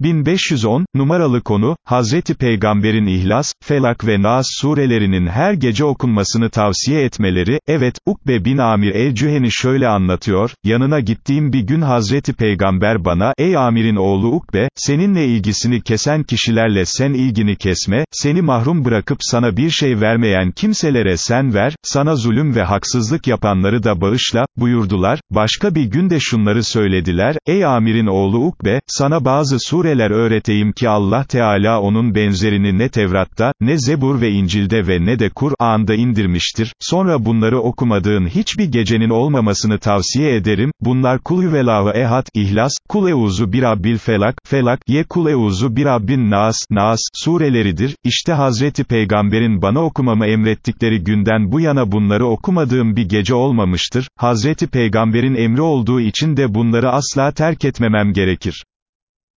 1510, numaralı konu, Hazreti Peygamber'in İhlas, Felak ve Nas surelerinin her gece okunmasını tavsiye etmeleri, evet, Ukbe bin Amir el-Cüheni şöyle anlatıyor, yanına gittiğim bir gün Hazreti Peygamber bana, ey Amir'in oğlu Ukbe, seninle ilgisini kesen kişilerle sen ilgini kesme, seni mahrum bırakıp sana bir şey vermeyen kimselere sen ver, sana zulüm ve haksızlık yapanları da bağışla, buyurdular, başka bir gün de şunları söylediler, ey Amir'in oğlu Ukbe, sana bazı sure sureler öğreteyim ki Allah Teala onun benzerini ne Tevrat'ta, ne Zebur ve İncil'de ve ne de Kur'an'da indirmiştir, sonra bunları okumadığın hiçbir gecenin olmamasını tavsiye ederim, bunlar Kul Hüvelahu Ehad, İhlas, Kul Euzu bir Rabbil Felak, Felak, Ye Kul Euzu bir Rabbin Nas, Nas, sureleridir, İşte Hazreti Peygamber'in bana okumamı emrettikleri günden bu yana bunları okumadığım bir gece olmamıştır, Hazreti Peygamber'in emri olduğu için de bunları asla terk etmemem gerekir.